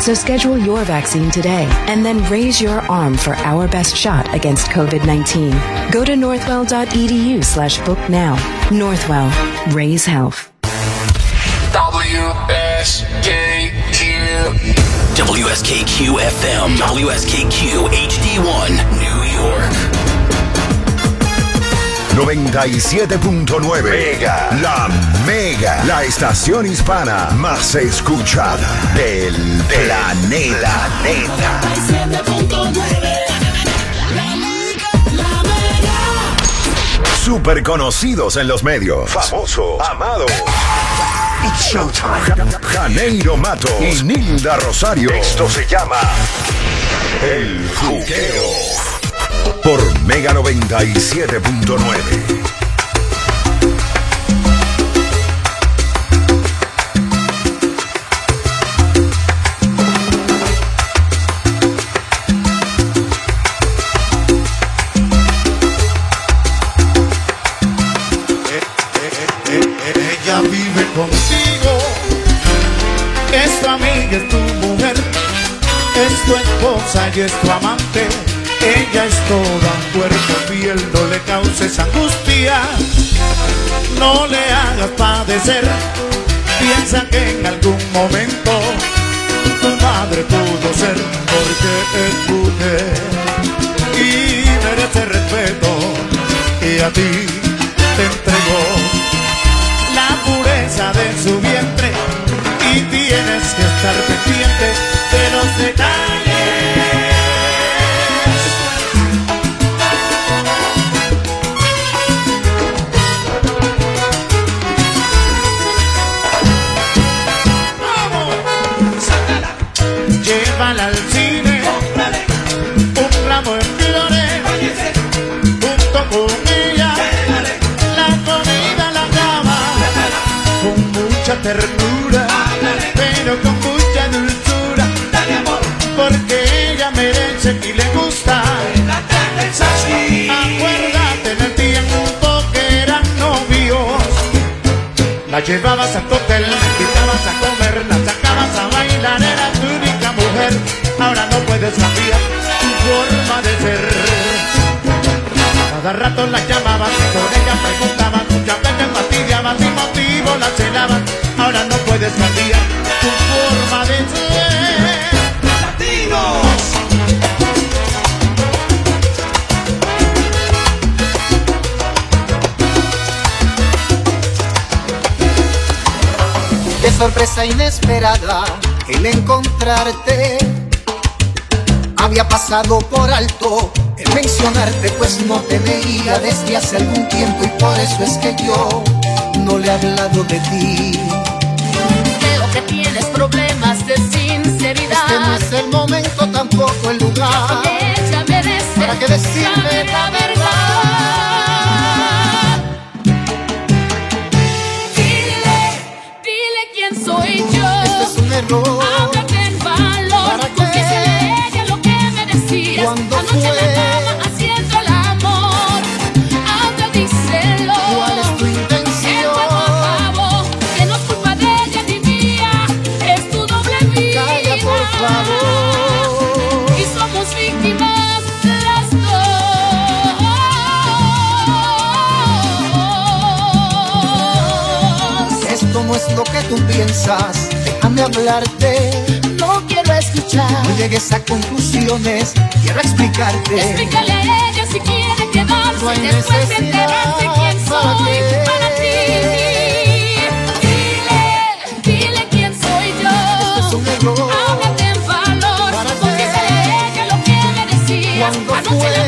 So schedule your vaccine today and then raise your arm for our best shot against COVID-19. Go to northwell.edu slash book now. Northwell. Raise health. WSKQ. WSKQ FM. WSKQ HD1. New York. 97.9 Mega. La Mega. La estación hispana más escuchada del planeta. Super conocidos en los medios. Famosos. Amados. It's showtime. Janeiro Matos y Nilda Rosario. Esto se llama El Juqueo. Por Mega 97.9. Ella vive contigo, es tu amiga, es tu mujer, es tu esposa y es tu amante. Ella es causes angustia, no le hagas padecer. Piensa que en algún momento tu madre pudo ser, porque es mujer y merece respeto y a ti te entregó la pureza de su vientre y tienes que estar pendiente de los detalles. Llevabas al hotel, la invitabas a comer, la sacabas a bailar, era tu única mujer, ahora no puedes cambiar tu forma de ser. Cada rato la llamabas y con ella preguntabas, muchas veces fastidiabas sin motivo la celabas. Ahora no puedes cambiar sorpresa inesperada el encontrarte. Había pasado por alto el mencionarte, pues no te veía desde hace algún tiempo y por eso es que yo no le he hablado de ti. Creo que tienes problemas de sinceridad. Este no es el momento, tampoco el lugar. Ella merece ¿Para qué decirme? Tú piensas. Déjame hablarte. No quiero escuchar. No llegues a conclusiones. Quiero explicarte. Explícale a ella si quiere quedarse No hay después de enterarse quién para soy qué. para ti. Dile, dile quién soy yo. Este es un error. Háblate en valor. Confiésale a ella lo que me decías. ¿Cuándo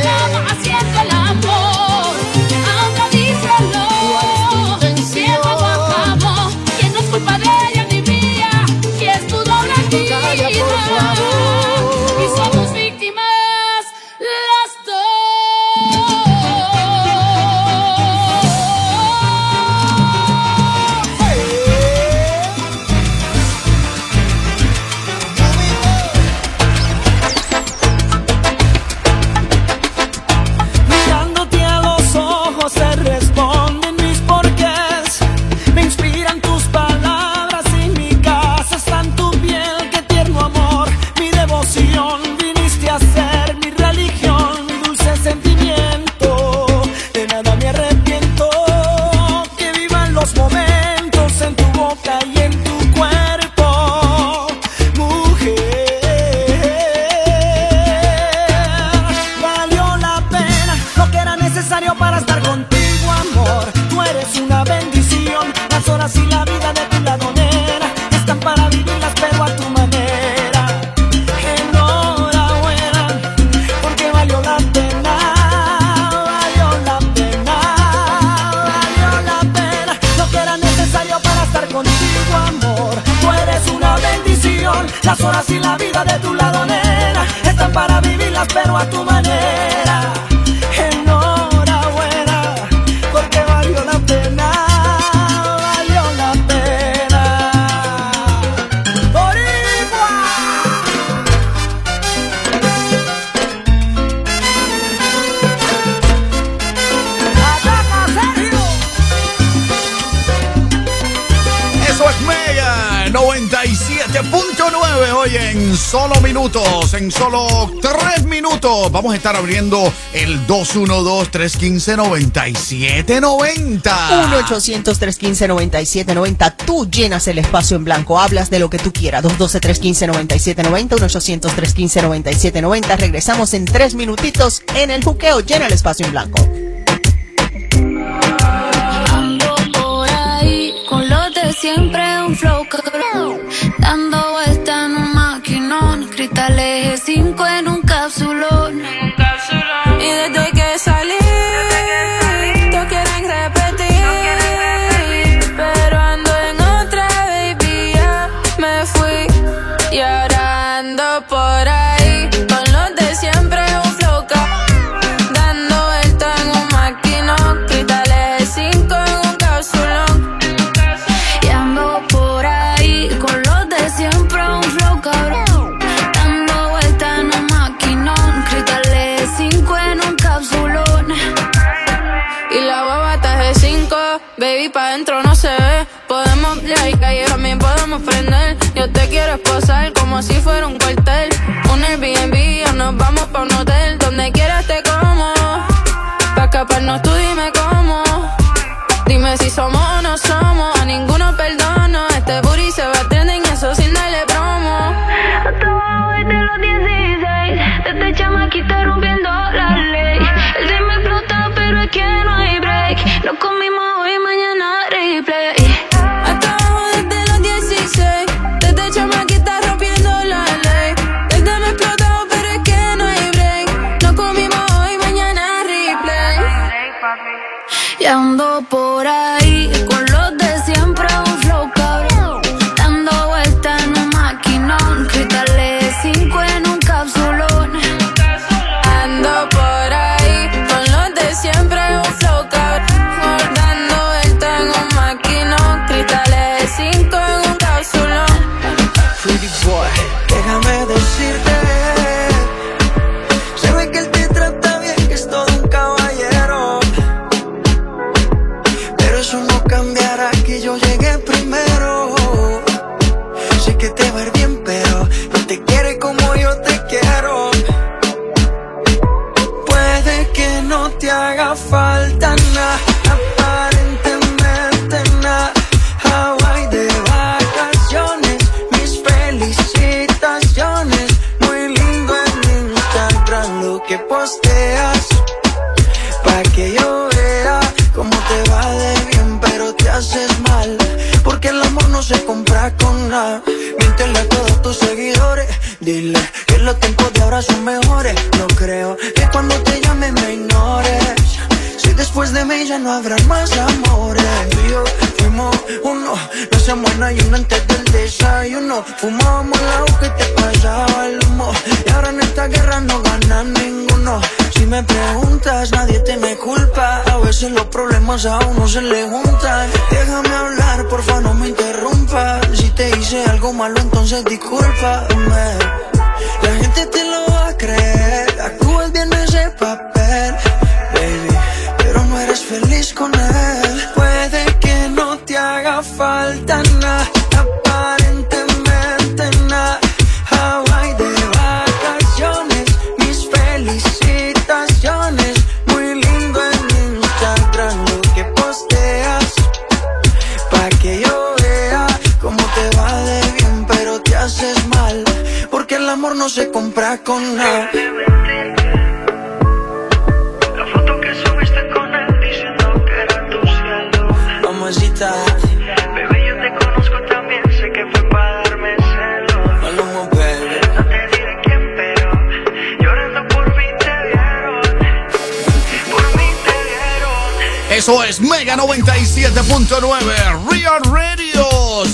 horas y la vida de tu lado, nena, están para vivirlas, pero a tu manera. 97.9 hoy en solo minutos, en solo tres minutos. Vamos a estar abriendo el 212-315-9790. 1-800-315-9790. Tú llenas el espacio en blanco. Hablas de lo que tú quieras. 212-315-9790. 1-800-315-9790. Regresamos en tres minutitos en el juqueo. Llena el espacio en blanco. Ando por ahí con los de siempre, un flow en Yo te quiero esposar como si fuera un cuartel. Un Airbnb o nos vamos pa' un hotel. Donde quieras te como. Pa' escaparnos tú dime cómo. Dime si somos. No se buena y uno antes del desayuno. Fumábamos la que te pasaba el humo. Y ahora en esta guerra no gana ninguno. Si me preguntas, nadie te me culpa. A veces los problemas a uno se le juntan. Déjame hablar, porfa, no me interrumpa. Si te hice algo malo, entonces discúlpame. La gente te lo va a creer. No se compra con nada. La foto que subiste con él diciendo que era tu cielo. Mamacita. Bebé, yo te conozco también, sé que fue para darme celos. Maluma, baby. No te diré quién, pero llorando por mí te vieron. Por mí te vieron. Eso es Mega 97.9 Real Radio.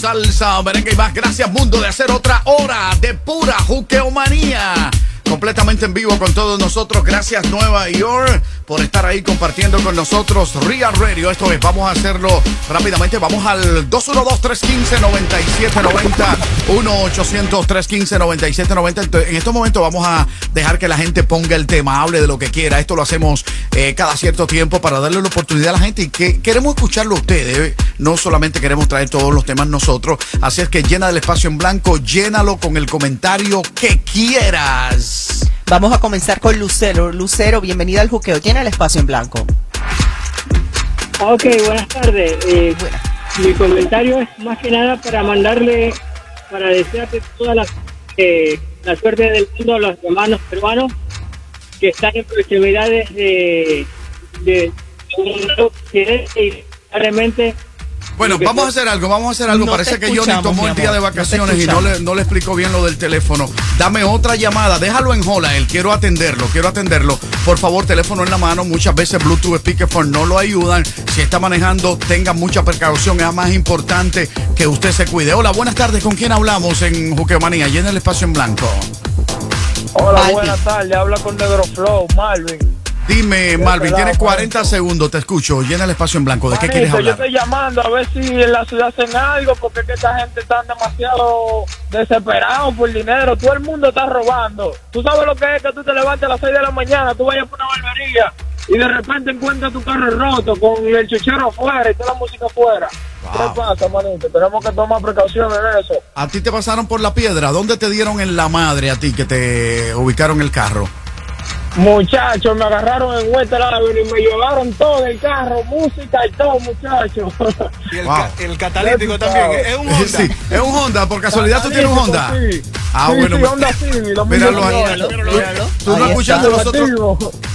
Salsa, merengue y más. Gracias, mundo, de hacer otra hora de pura juqueomanía. Completamente en vivo con todos nosotros. Gracias, Nueva York, por estar ahí compartiendo con nosotros Real Radio. Esto es, vamos a hacerlo rápidamente. Vamos al 212-315-9790. 1-800-315-9790. En estos momentos vamos a dejar que la gente ponga el tema, hable de lo que quiera. Esto lo hacemos eh, cada cierto tiempo para darle la oportunidad a la gente y que queremos escucharlo a ustedes. No solamente queremos traer todos los temas nosotros. Así es que llena el espacio en blanco, llénalo con el comentario que quieras. Vamos a comenzar con Lucero. Lucero, bienvenida al juqueo. Llena el espacio en blanco. Ok, buenas tardes. Eh, mi comentario es más que nada para mandarle, para desearte toda la, eh, la suerte del mundo a los hermanos peruanos que están en proximidades de, de, de, y realmente Bueno, vamos a hacer algo, vamos a hacer algo. No Parece que Johnny tomó el día de no vacaciones y no le, no le explicó bien lo del teléfono. Dame otra llamada, déjalo en hola, él quiero atenderlo, quiero atenderlo. Por favor, teléfono en la mano, muchas veces Bluetooth Speakerphone no lo ayudan. Si está manejando, tenga mucha precaución, es más importante que usted se cuide. Hola, buenas tardes, ¿con quién hablamos en Juqueomanía? Llena el espacio en blanco. Hola, buenas tardes. Habla con Negro Flow, Marvin. Dime, Malvin, tienes 40 Manito. segundos, te escucho. Llena el espacio en blanco. ¿De qué Manito, quieres Yo hablar? estoy llamando a ver si en la ciudad hacen algo, porque es que esta gente está demasiado desesperado por dinero. Todo el mundo está robando. Tú sabes lo que es que tú te levantes a las 6 de la mañana, tú vayas por una barbería y de repente encuentras tu carro roto con el chuchero afuera y toda la música afuera. Wow. ¿Qué pasa, manito? Tenemos que tomar precauciones en eso. A ti te pasaron por la piedra. ¿Dónde te dieron en la madre a ti que te ubicaron el carro? Muchachos, me agarraron en West Avenue y me llevaron todo el carro, música y todo, muchachos. Y el, Wow. ca- el catalítico también. Es un Honda. Sí, es un Honda. Por casualidad tú tienes un Honda. Sí. Ah, Sí, bueno. sí, Honda Civic, 2019. Míralo ahí. Tú- no escuchaste los otros.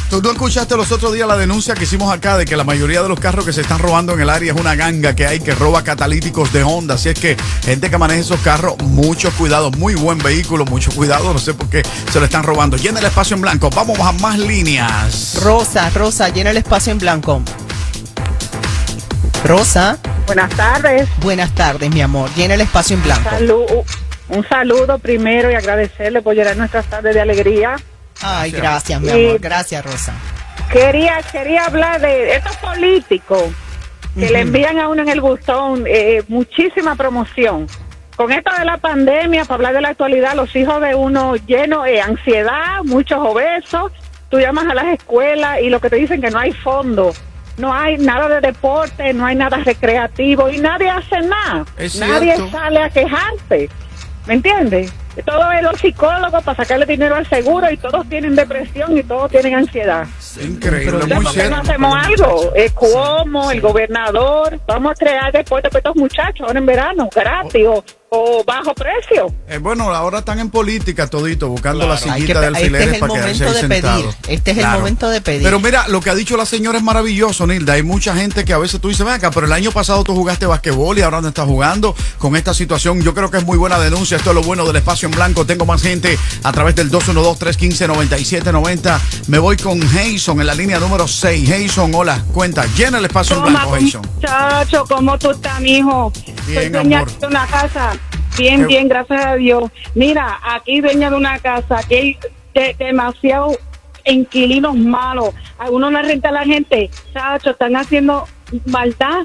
Tú no escuchaste los otros días la denuncia que hicimos acá de que la mayoría de los carros que se están robando en el área es una ganga que hay que roba catalíticos de Honda. Así es que gente que maneja esos carros, mucho cuidado, muy buen vehículo, mucho cuidado. No sé por qué se lo están robando. Llena el espacio en blanco. Vamos a más líneas. Rosa, Rosa, llena el espacio en blanco. Rosa, Buenas tardes. buenas tardes, mi amor. Llena el espacio en blanco. Salu- un saludo primero y agradecerle por llenar nuestras tardes de alegría. Ay, gracias, mi Y- amor. Gracias, Rosa. Quería, quería hablar de estos políticos que le envían a uno en el buzón eh, muchísima promoción. Con esto de la pandemia, para hablar de la actualidad, los hijos de uno llenos de ansiedad, muchos obesos, tú llamas a las escuelas y lo que te dicen que no hay fondo, no hay nada de deporte, no hay nada recreativo y nadie hace nada. Es nadie cierto. sale a quejarse. ¿Me entiendes? Todo es los psicólogos para sacarle dinero al seguro y todos tienen depresión y todos tienen ansiedad. Increíble, Entonces, muy ¿por qué no hacemos algo? Eh, Cuomo, el gobernador, vamos a crear deporte para estos muchachos ahora en verano, gratis o, o bajo precio. Eh, bueno, ahora están en política todito, buscando la Hay que sillita de pe- este alfileres es el para quedarse ahí momento de pedir. sentados. Este es el momento de pedir. Pero mira, lo que ha dicho la señora es maravilloso, Nilda. Hay mucha gente que a veces tú dices, ven acá, pero el año pasado tú jugaste basquetbol y ahora no estás jugando con esta situación. Yo creo que es muy buena denuncia. Esto es lo bueno del espacio en blanco. Tengo más gente a través del 212-315-9790. Me voy con Jason en la línea número 6. Jason, hola, cuenta. Llena el espacio en blanco, Jason. muchacho, ¿cómo tú estás, mijo? Bien, Soy dueña amor. de una casa. Bien, Qué- bien, gracias a Dios. Mira, aquí dueña de una casa que hay de- demasiado inquilinos malos. A uno le renta a la gente, chacho, están haciendo maldad,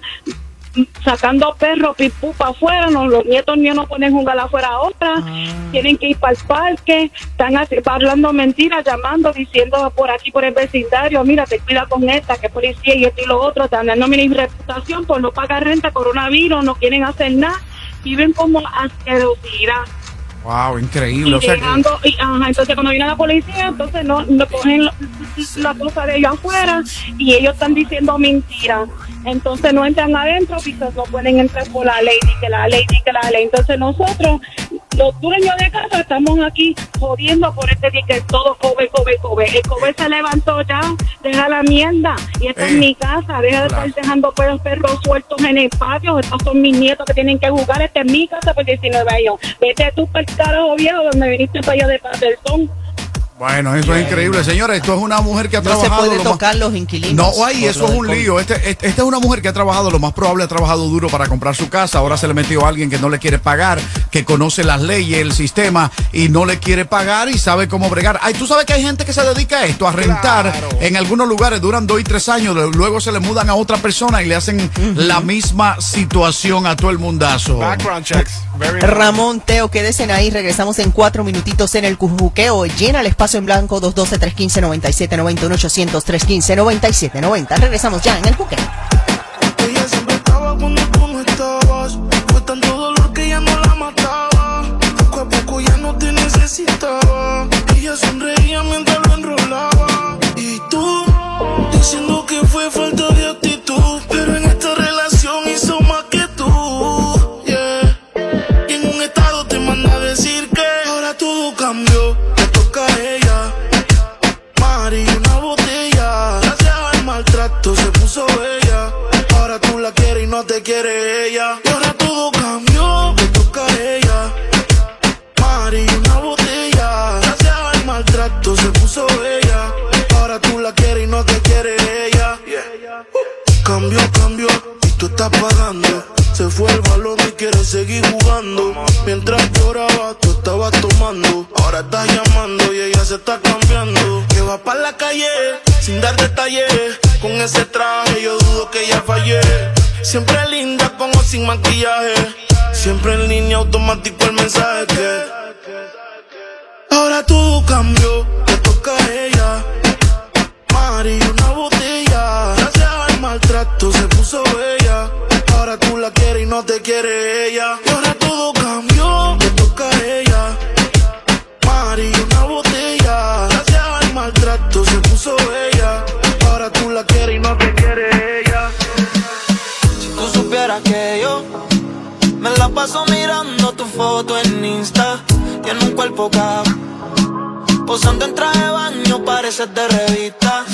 sacando perros pipú para afuera, no, los nietos míos no pueden jugar afuera ahora, tienen que ir para el parque, están hablando mentiras, llamando, diciendo por aquí, por el vecindario, mira, te cuida con esta, que policía y esto y lo otro, están dando mi reputación por no pagar renta, coronavirus, no quieren hacer nada, viven como asquerosidad. Wow, increíble. Y O sea que- llegando, y, ajá, entonces cuando viene la policía, entonces no, no cogen la, cosa de ellos afuera y ellos están diciendo mentiras. Entonces no entran adentro porque no pueden entrar por la ley, que la ley, que la ley. Entonces nosotros, los dueños de casa, estamos aquí jodiendo por este día que todo cobe, cobe, cobe. El cobe se levantó ya, deja la mierda. Y esta es Eh, mi casa, deja de claro. estar dejando perros, perros sueltos en el patio. Estos son mis nietos que tienen que jugar. Esta es mi casa por 19 años. Vete tú para el carajo viejo donde viniste para allá de Patterson. Bueno, eso es increíble, señora. Esto es una mujer que ha No se trabajado. puede lo más- tocar los inquilinos. No, ay, eso es un lío. Este- este- esta es una mujer que ha trabajado, lo más probable, ha trabajado duro para comprar su casa. Ahora se le metió a alguien que no le quiere pagar, que conoce las leyes, el sistema y no le quiere pagar y sabe cómo bregar. Ay, tú sabes que hay gente que se dedica a esto, a rentar en algunos lugares, duran dos y tres años, luego se le mudan a otra persona y le hacen la misma situación a todo el mundazo. Background checks. Very Ramón, Teo, quédese ahí. Regresamos en cuatro minutitos en el Cujuqueo. Llena el espacio en blanco 212-315-9790, 1-800-315-9790. Regresamos ya en el Juqueo. Ella siempre estaba cuando tú no estabas. Tanto dolor que ya no la mataba. Poco a poco ya no te necesitaba. Ella sonreía mientras lo enrolaba. Y tú, diciendo no te quiere ella. Y ahora todo cambió, le toca a ella. Mari, una botella. Gracias al maltrato se puso bella. Ahora tú la quieres y no te quiere ella. Cambio, cambio, y tú estás pagando. Se fue el balón y quiere seguir jugando. Mientras lloraba, tú estabas tomando. Ahora estás llamando y ella se está cambiando. Que va para la calle sin dar detalles. Con ese traje yo dudo que ella fallé. Siempre linda con o sin maquillaje. Siempre en línea automático el mensaje que. Ahora todo cambió, le toca a ella. Mari, una botella. Gracias al maltrato se puso bella. Ahora tú la quieres y no te quiere ella. La paso mirando tu foto en Insta. Tiene un cuerpo cabrón. Posando en traje de baño, pareces de revista.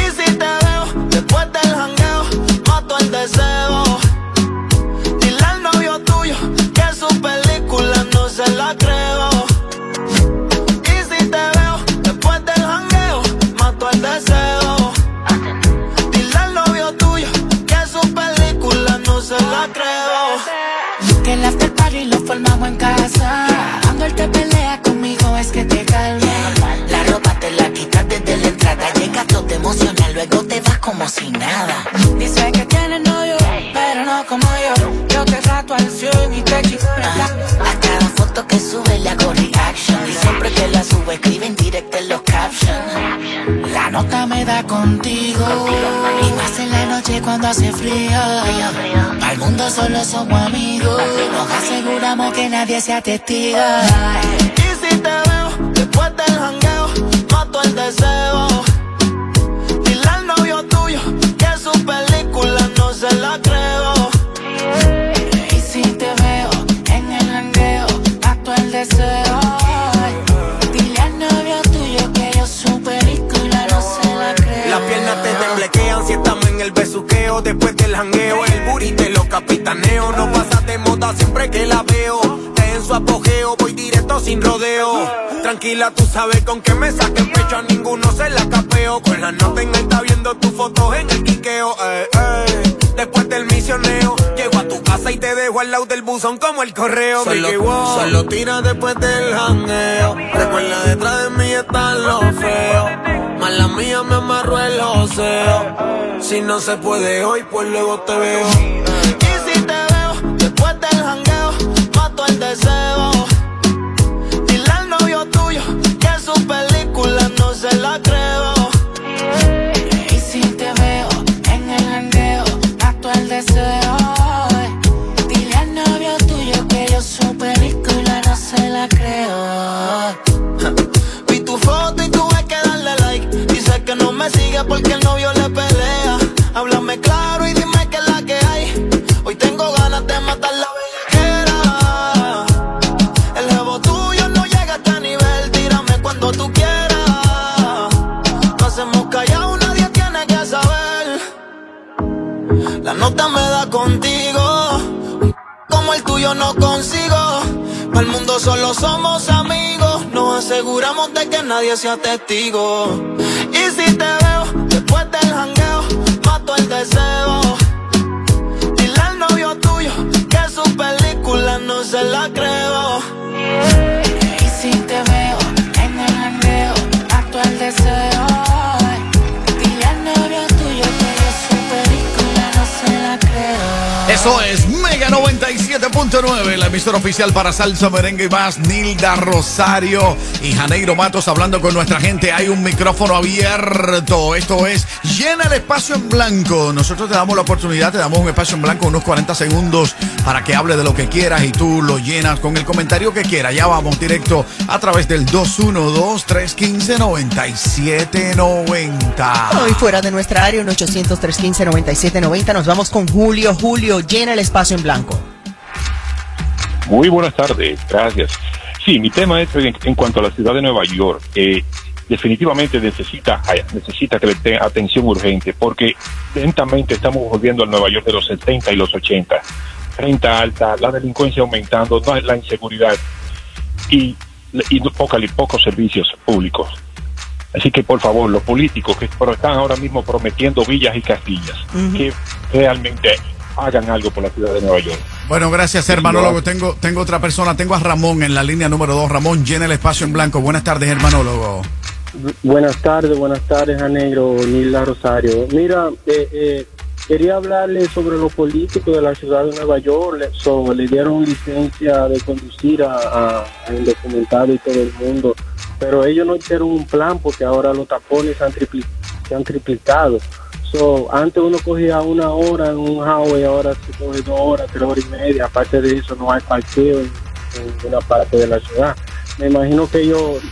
Y si te veo después del jangueo, mato el deseo. En casa. Cuando él te pelea conmigo es que te calma. La ropa te la quitas desde la entrada. Llegas todo emocional, luego te vas como si nada. Dice que tiene novio, pero no como yo. Yo te trato al cien y te chico A cada foto que sube le hago reaction. Y siempre que la subo escribe en directo en los captions. La nota me da contigo. Y más en la cuando hace frío. Para el mundo solo somos amigos. Nos aseguramos que nadie sea testigo. Y si te veo después del jangueo, mato el deseo. Jangueo, el booty te lo capitaneo. No pasa de moda siempre que la veo. Está en su apogeo, voy directo sin rodeo. Tranquila, tú sabes con que me saquen pecho. A ninguno se la capeo. Con la nota en alta viendo tus fotos en el quiqueo. eh, eh. Después del misioneo, casa y te dejo al lado del buzón como el correo. Solo- wow. solo tira después del jangueo. Recuerda detrás de mí están los feos. Mala mía me amarró el joseo. Si no se puede hoy, pues luego te veo. Y si te veo después del jangueo, mato el deseo. Dile al novio tuyo que su película no se la creo. Nota me da contigo. Como el tuyo no consigo. Para el mundo solo somos amigos. No nos aseguramos de que nadie sea testigo. Y si te veo después del jangueo, mato el deseo. Dile al novio tuyo Eso es Mega 97.9, la emisora oficial para salsa, merengue y más. Nilda Rosario y Janeiro Matos hablando con nuestra gente. Hay un micrófono abierto. Esto es Llena el espacio en blanco. Nosotros te damos la oportunidad, te damos un espacio en blanco, unos 40 segundos para que hable de lo que quieras y tú lo llenas con el comentario que quieras. Ya vamos directo a través del 212-315-9790. Hoy fuera de nuestra área, un 800-315-9790. Nos vamos con Julio. Julio, llena el espacio en blanco. Muy buenas tardes, gracias. Sí, mi tema es en, en cuanto a la ciudad de Nueva York. Eh, definitivamente necesita, necesita que le dé atención urgente, porque lentamente estamos volviendo al Nueva York de los 70 y los 80. Renta alta, la delincuencia aumentando, la inseguridad y, y poca- pocos servicios públicos. Así que por favor, los políticos que están ahora mismo prometiendo villas y castillas, que realmente hagan algo por la ciudad de Nueva York. Bueno, gracias, hermanólogo. Tengo, tengo otra persona, tengo a Ramón en la línea número 2. Ramón, llena el espacio en blanco. Buenas tardes, hermanólogo. Buenas tardes, buenas tardes, Janegro, Nilda Rosario. Mira, eh, eh, quería hablarle sobre los políticos de la ciudad de Nueva York. Le, so, le dieron licencia de conducir a, a, a indocumentados y todo el mundo, pero ellos no hicieron un plan porque ahora los tapones han, se han triplicado. So, antes uno cogía una hora en un highway, ahora se coge dos horas, tres horas y media. Aparte de eso, no hay parqueo en, en ninguna parte de la ciudad. Me imagino que ellos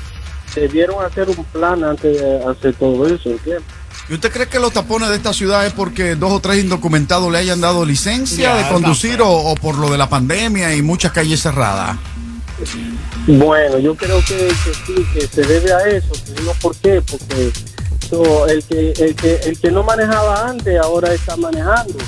debieron hacer un plan antes de hacer todo eso, ¿entiendes? ¿Y usted cree que los tapones de esta ciudad es porque dos o tres indocumentados le hayan dado licencia Ya, de conducir o, o por lo de la pandemia y muchas calles cerradas? Bueno, yo creo que, que sí, que se debe a eso. Por qué, porque so, el, que, el, que, el que no manejaba antes ahora está manejando.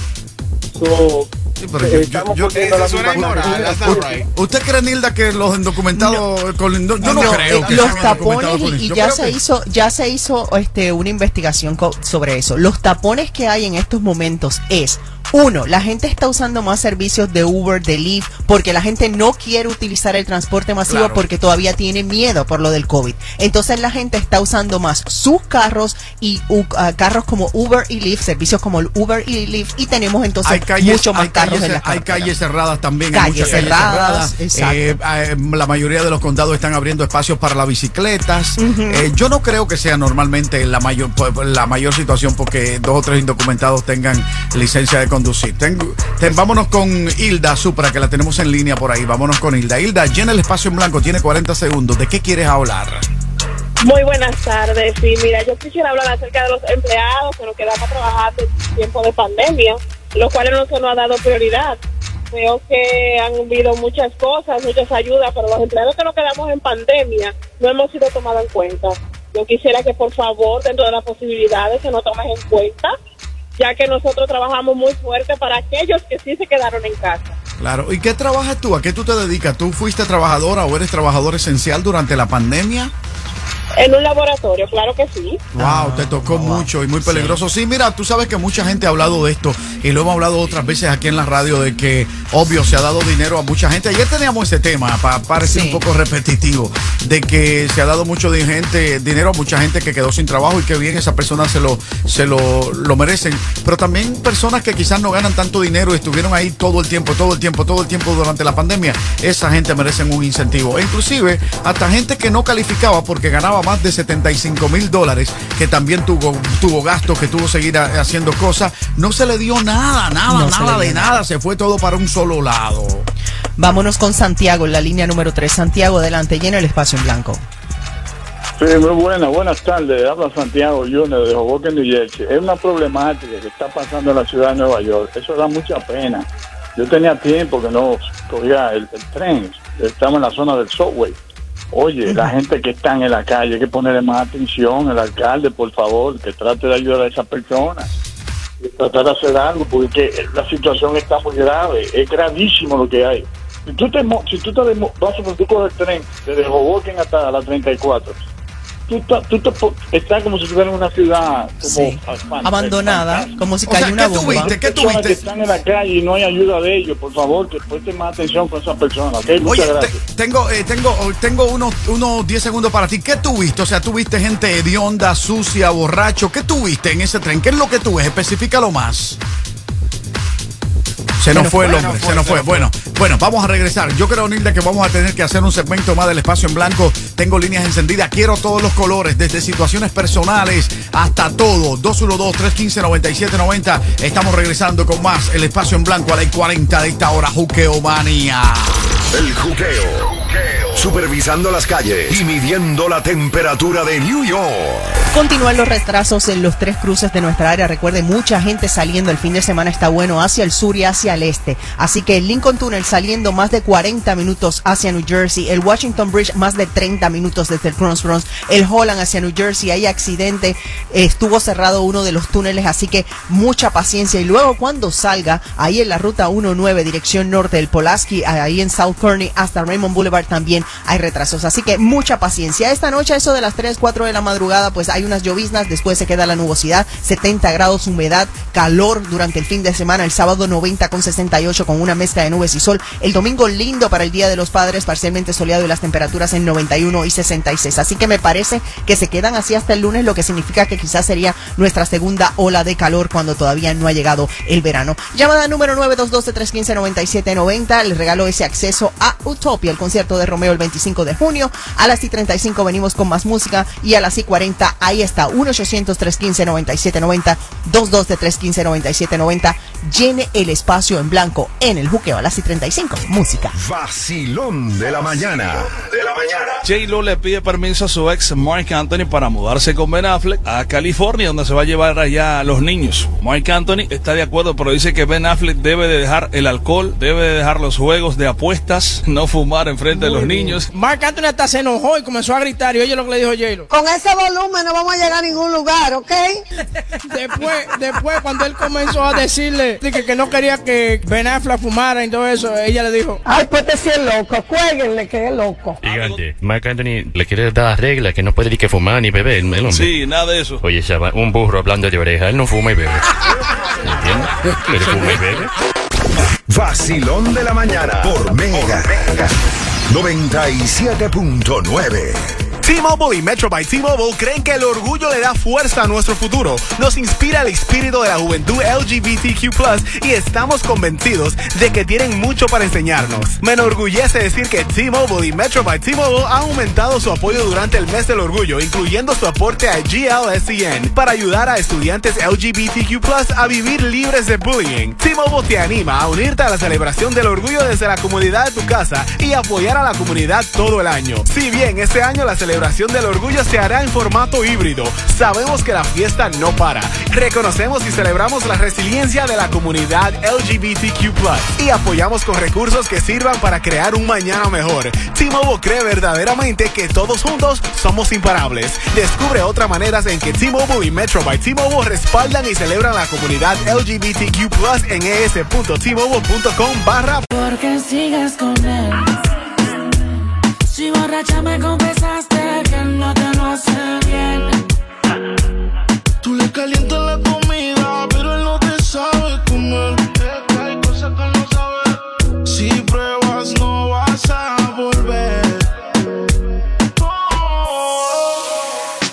So, pero yo- yo- eso suena right. ¿Usted cree, Nilda, que los indocumentados... con- no, yo no, No, creo eh, que los tapones con- y, y yo ya se que- hizo ya se hizo este una investigación sobre eso. Los tapones que hay en estos momentos es uno, la gente está usando más servicios de Uber, de Lyft, porque la gente no quiere utilizar el transporte masivo Claro. porque todavía tiene miedo por lo del COVID. Entonces la gente está usando más sus carros y ah, carros como Uber y Lyft, servicios como el Uber y Lyft, y tenemos entonces calles, mucho más hay carros calles, en las hay calles cerradas también. hay Calles muchas calles cerradas, cerradas. Eh, eh, la mayoría de los condados están abriendo espacios para las bicicletas. Eh, yo no creo que sea normalmente la mayor pues, la mayor situación porque dos o tres indocumentados tengan licencia de conducir. Tengo- ten- vámonos con Hilda Supra, que la tenemos en línea por ahí. Vámonos con Hilda. Hilda, llena el espacio en blanco, tiene 40 segundos. ¿De qué quieres hablar? Muy buenas tardes. Sí, mira, yo quisiera hablar acerca de los empleados que nos quedamos a trabajar en tiempo de pandemia, los cuales no se nos ha dado prioridad. Veo que han habido muchas cosas, muchas ayudas, pero los empleados que nos quedamos en pandemia no hemos sido tomados en cuenta. Yo quisiera que por favor, dentro de las posibilidades, se nos tomen en cuenta, ya que nosotros trabajamos muy fuerte para aquellos que sí se quedaron en casa. Claro. ¿Y qué trabajas tú? ¿A qué tú te dedicas? ¿Tú fuiste trabajadora o eres trabajador esencial durante la pandemia? En un laboratorio, claro que sí. Wow, te tocó mucho y muy peligroso. Sí. mira, tú sabes que mucha gente ha hablado de esto y lo hemos hablado otras veces aquí en la radio de que, obvio, se ha dado dinero a mucha gente. Ayer teníamos ese tema, para parecer un poco repetitivo, de que se ha dado mucho de gente, dinero a mucha gente que quedó sin trabajo y que bien esas personas se lo, se lo, lo merecen. Pero también personas que quizás no ganan tanto dinero y estuvieron ahí todo el tiempo, todo el tiempo, todo el tiempo durante la pandemia. Esa gente merecen un incentivo. E inclusive, hasta gente que no calificaba porque ganaba más de 75 mil dólares, que también tuvo, tuvo gastos, que tuvo que seguir a- haciendo cosas, no se le dio nada, nada, No nada de nada. Se fue todo para un solo lado. Vámonos con Santiago en la línea número 3. Santiago, adelante, llena el espacio en blanco. Sí, muy buena, buenas tardes. Habla Santiago Junior de Hoboken, New Jersey. Es una problemática que está pasando en la ciudad de Nueva York. Eso da mucha pena. Yo tenía tiempo que no cogía el, el tren. Estamos en la zona del subway. Oye, la gente que está en la calle, hay que ponerle más atención. El alcalde, por favor, que trate de ayudar a esas personas. Y tratar de hacer algo, porque la situación está muy grave. Es gravísimo lo que hay. Si tú te, si tú te vas a el tren desde Hoboken hasta la 34, tú, estás como si estuvieras en una ciudad como Sí. fan- Abandonada, como si O sea, cayó una ¿qué bomba. tuviste? ¿Qué personas que están en la calle y no hay ayuda de ellos, por favor, que presten más atención con esas personas. ¿ok? Muchas Oye, te- gracias. tengo, eh, tengo, tengo unos, unos 10 segundos para ti. ¿Qué tuviste? O sea, ¿tuviste gente hedionda, sucia, borracho? ¿Qué tuviste en ese tren? ¿Qué es lo que tú ves? Especifícalo más. Se nos fue el hombre, se nos fue. Bueno, bueno, vamos a regresar. Yo creo, Nilda, que vamos a tener que hacer un segmento más del espacio en blanco. Tengo líneas encendidas, quiero todos los colores, desde situaciones personales hasta todo. 212-315-9790. Estamos regresando con más el espacio en blanco a la 40 de esta hora. Juqueo Manía. El juqueo. Supervisando las calles y midiendo la temperatura de New York. Continúan los retrasos en los tres cruces de nuestra área. Recuerde, mucha gente saliendo. El fin de semana está bueno hacia el sur y hacia el este. Así que el Lincoln Tunnel saliendo más de 40 minutos hacia New Jersey. El Washington Bridge más de 30 minutos desde el Crossroads. El Holland hacia New Jersey. Hay accidente. Estuvo cerrado uno de los túneles. Así que mucha paciencia. Y luego cuando salga ahí en la ruta 19 dirección norte del Polaski, ahí en South Kearney hasta Raymond Boulevard también hay retrasos. Así que mucha paciencia. Esta noche, eso de las 3, 4 de la madrugada, pues hay unas lloviznas, después se queda la nubosidad, 70 grados, humedad, calor durante el fin de semana, el sábado 90 con 68 con una mezcla de nubes y sol. El domingo lindo para el Día de los Padres, parcialmente soleado y las temperaturas en 91 y 66. Así que me parece que se quedan así hasta el lunes, lo que significa que quizás sería nuestra segunda ola de calor cuando todavía no ha llegado el verano. Llamada número 922-315-9790. Les regalo ese acceso a Utopia, el concierto de Romeo el 25 de junio. A las y 35 venimos con más música y a las y 40 ahí está 1-800-315-9790, 212-315-9790. Llene el espacio en blanco en el juqueo a las y 35. Música. Vacilón de la mañana. De la mañana. J-Lo le pide permiso a su ex Mark Anthony para mudarse con Ben Affleck a California, donde se va a llevar allá a los niños. Mark Anthony está de acuerdo, pero dice que Ben Affleck debe de dejar el alcohol, debe de dejar los juegos de apuestas, no fumar enfrente de los niños. Marc Anthony hasta se enojó y comenzó a gritar. Y oye lo que le dijo J-Lo. Con ese volumen no vamos a llegar a ningún lugar, ¿ok? Después, después cuando él comenzó a decirle de que, que no quería que Ben Affleck fumara y todo eso, ella le dijo, Ay, pues este sí es loco, cuélguenle que es loco. Gigante, Mark Anthony le quiere dar reglas que no puede ni que fumar ni beber, el hombre. Sí, nada de eso. Oye, chaval, un burro hablando de oreja, él no fuma y bebe. ¿Entiendes? Pero fuma y bebe. Vacilón de la mañana por Mega. 97.9. T-Mobile y Metro by T-Mobile creen que el orgullo le da fuerza a nuestro futuro, nos inspira el espíritu de la juventud LGBTQ+, y estamos convencidos de que tienen mucho para enseñarnos. Me enorgullece decir que T-Mobile y Metro by T-Mobile han aumentado su apoyo durante el mes del orgullo, incluyendo su aporte a GLSEN para ayudar a estudiantes LGBTQ+, a vivir libres de bullying. T-Mobile te anima a unirte a la celebración del orgullo desde la comodidad de tu casa y apoyar a la comunidad todo el año. Si bien este año la celebración del orgullo se hará en formato híbrido, sabemos que la fiesta no para. Reconocemos y celebramos la resiliencia de la comunidad LGBTQ+, y apoyamos con recursos que sirvan para crear un mañana mejor. T-Mobile cree verdaderamente que todos juntos somos imparables. Descubre otras maneras en que T-Mobile y Metro by T-Mobile respaldan y celebran la comunidad LGBTQ+, en es.tmobile.com barra Porque sigues con él. Si borracha me confesaste que no te lo hace bien. Tú le calientas la comida, pero él no te sabe comer. Hay cosas que él no sabe. Si pruebas, no vas a volver.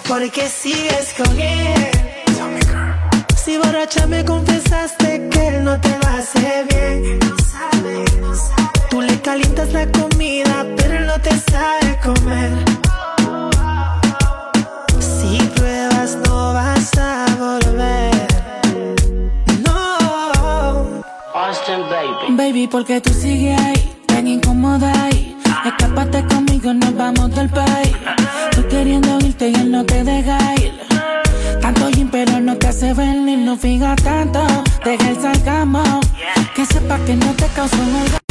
Porque sigues con él. Si borracha me confesaste que él no te lo hace bien. Tú le calientas la comida, porque tú sigues ahí, tan incómoda ahí. Escápate conmigo, nos vamos del país. Tú queriendo irte y él no te deja ir. Tanto gym, pero no te hace venir, no fija tanto. Deja el sarcasmo, que sepa que no te causó un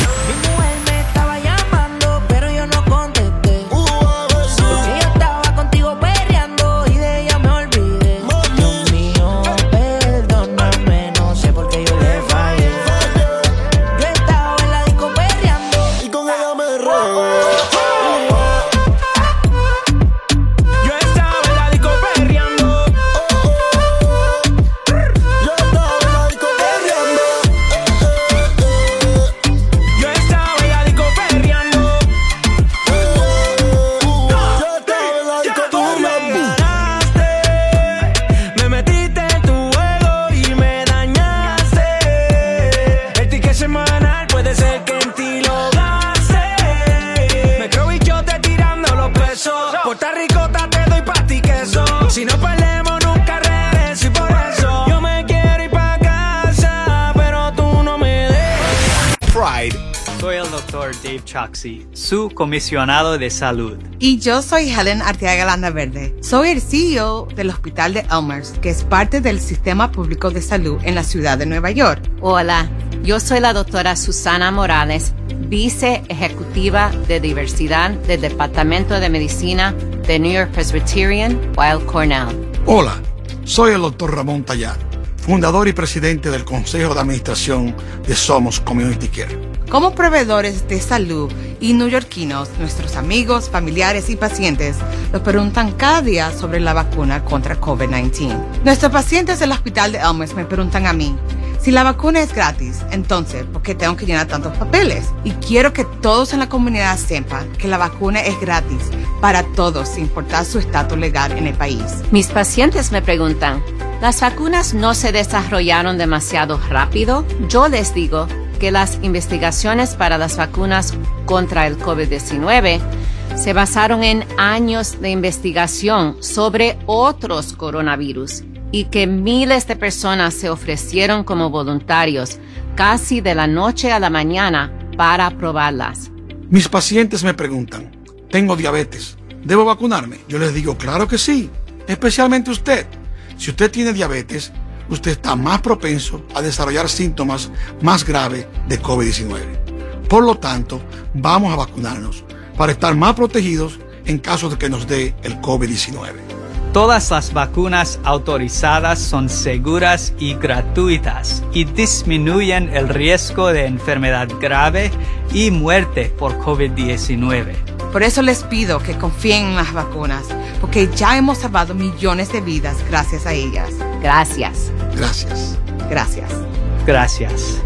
Su comisionado de salud. Y yo soy Helen Arteaga Landa Verde. Soy el CEO del Hospital de Elmers, que es parte del Sistema Público de Salud en la ciudad de Nueva York. Hola, yo soy la doctora Susana Morales, vice ejecutiva de diversidad del Departamento de Medicina de New York Presbyterian Weill Cornell. Hola, soy el doctor Ramón Tallar, fundador y presidente del Consejo de Administración de Somos Community Care. Como proveedores de salud y neoyorquinos, nuestros amigos, familiares y pacientes nos preguntan cada día sobre la vacuna contra COVID-19. Nuestros pacientes del Hospital de Elmers me preguntan a mí, si la vacuna es gratis, entonces, ¿por qué tengo que llenar tantos papeles? Y quiero que todos en la comunidad sepan que la vacuna es gratis para todos, sin importar su estatus legal en el país. Mis pacientes me preguntan, ¿las vacunas no se desarrollaron demasiado rápido? Yo les digo que las investigaciones para las vacunas contra el COVID-19 se basaron en años de investigación sobre otros coronavirus y que miles de personas se ofrecieron como voluntarios casi de la noche a la mañana para probarlas. Mis pacientes me preguntan, tengo diabetes, ¿debo vacunarme? Yo les digo, claro que sí, especialmente usted. Si usted tiene diabetes, usted está más propenso a desarrollar síntomas más graves de COVID-19. Por lo tanto, vamos a vacunarnos para estar más protegidos en caso de que nos dé el COVID-19. Todas las vacunas autorizadas son seguras y gratuitas y disminuyen el riesgo de enfermedad grave y muerte por COVID-19. Por eso les pido que confíen en las vacunas, porque ya hemos salvado millones de vidas gracias a ellas. Gracias. Gracias. Gracias. Gracias.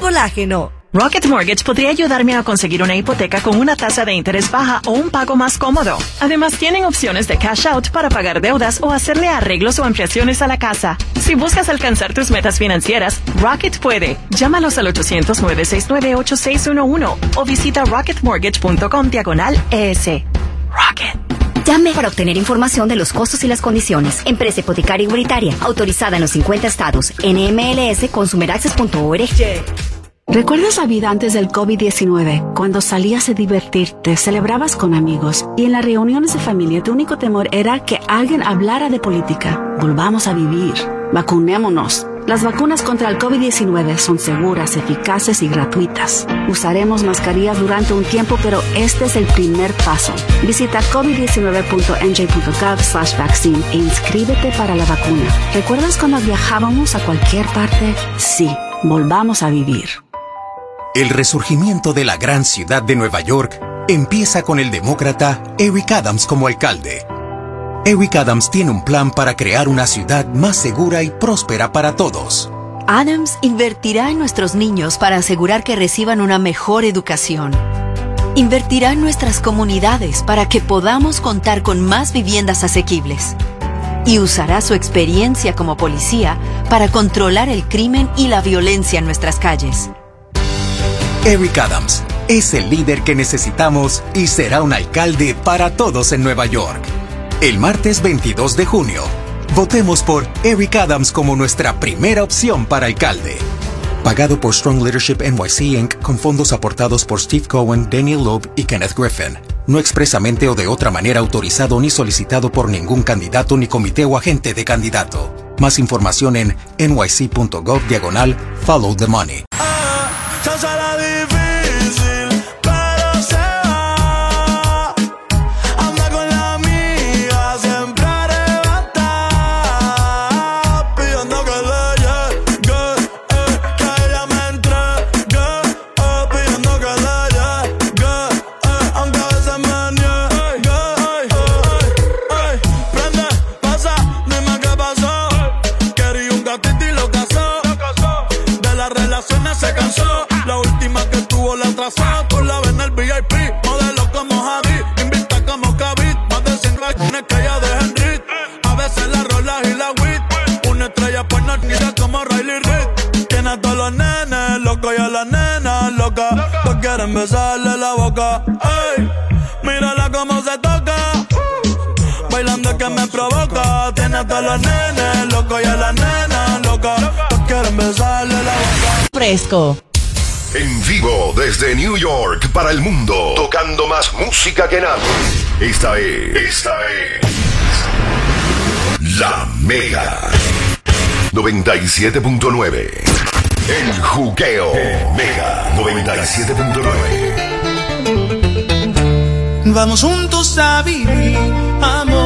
Colágeno. Rocket Mortgage podría ayudarme a conseguir una hipoteca con una tasa de interés baja o un pago más cómodo. Además, tienen opciones de cash out para pagar deudas o hacerle arreglos o ampliaciones a la casa. Si buscas alcanzar tus metas financieras, Rocket puede. Llámalos al 800-969-8611 o visita rocketmortgage.com diagonal ES. Rocket. Llame para obtener información de los costos y las condiciones. Empresa hipotecaria igualitaria, autorizada en los 50 estados. NMLS Consumeraccess.org. ¿Recuerdas la vida antes del COVID-19? Cuando salías a divertirte, celebrabas con amigos y en las reuniones de familia tu único temor era que alguien hablara de política. Volvamos a vivir. Vacunémonos. Las vacunas contra el COVID-19 son seguras, eficaces y gratuitas. Usaremos mascarillas durante un tiempo, pero este es el primer paso. Visita covid19.nj.gov slash vaccine e inscríbete para la vacuna. ¿Recuerdas cuando viajábamos a cualquier parte? Sí, volvamos a vivir. El resurgimiento de la gran ciudad de Nueva York empieza con el demócrata Eric Adams como alcalde. Eric Adams tiene un plan para crear una ciudad más segura y próspera para todos. Adams invertirá en nuestros niños para asegurar que reciban una mejor educación. Invertirá en nuestras comunidades para que podamos contar con más viviendas asequibles. Y usará su experiencia como policía para controlar el crimen y la violencia en nuestras calles. Eric Adams es el líder que necesitamos y será un alcalde para todos en Nueva York. El martes 22 de junio, votemos por Eric Adams como nuestra primera opción para alcalde. Pagado por Strong Leadership NYC Inc. con fondos aportados por Steve Cohen, Daniel Loeb y Kenneth Griffin. No expresamente o de otra manera autorizado ni solicitado por ningún candidato ni comité o agente de candidato. Más información en nyc.gov diagonal Follow the Money. Se hace la disfrazado con la vena el VIP. Modelo como Javi, invita como Kavit. Más de 100 razones que ya dejen rit. A veces la rola y la wit. Una estrella por nalguita como Riley Reid. Tiene a todos los nenes loco y a la nena loca. Todos pues quieren besarle la boca. Ey, mírala como se toca. Bailando que me provoca. Tiene a todos los nenes loco y a la nena loca. Todos pues quieren besarle la boca. Fresco. En vivo desde New York para el mundo, tocando más música que nada. Esta es. Esta es. La Mega 97.9. El juqueo. Mega 97.9. Vamos juntos a vivir, amor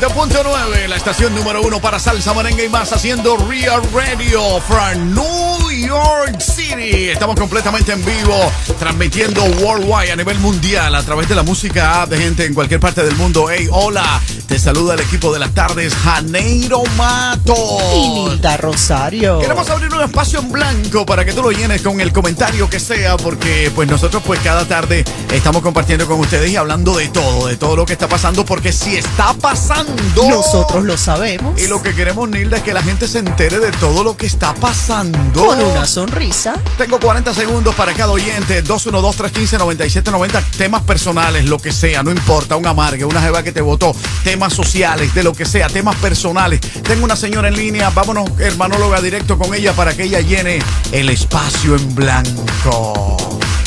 97.9, la estación número uno para salsa, merengue y más, haciendo Real Radio from New York City. Estamos completamente en vivo, transmitiendo worldwide a nivel mundial a través de la música de gente en cualquier parte del mundo. Hey, hola, te saluda el equipo de las tardes, Janeiro Mato. Y Nilda Rosario. Queremos abrir un espacio en blanco para que tú lo llenes con el comentario que sea, porque pues nosotros pues cada tarde estamos compartiendo con ustedes y hablando de todo, de todo lo que está pasando, porque si está pasando. Nosotros lo sabemos. Y lo que queremos, Nilda, es que la gente se entere de todo lo que está pasando. Con una sonrisa. Tengo 40 segundos para cada oyente. 212-315-9790. Temas personales, lo que sea, no importa. Un amargue, una jeva que te votó. Temas sociales, de lo que sea. Temas personales. Tengo una señora en línea. Vámonos, hermanóloga, directo con ella para que ella llene el espacio en blanco.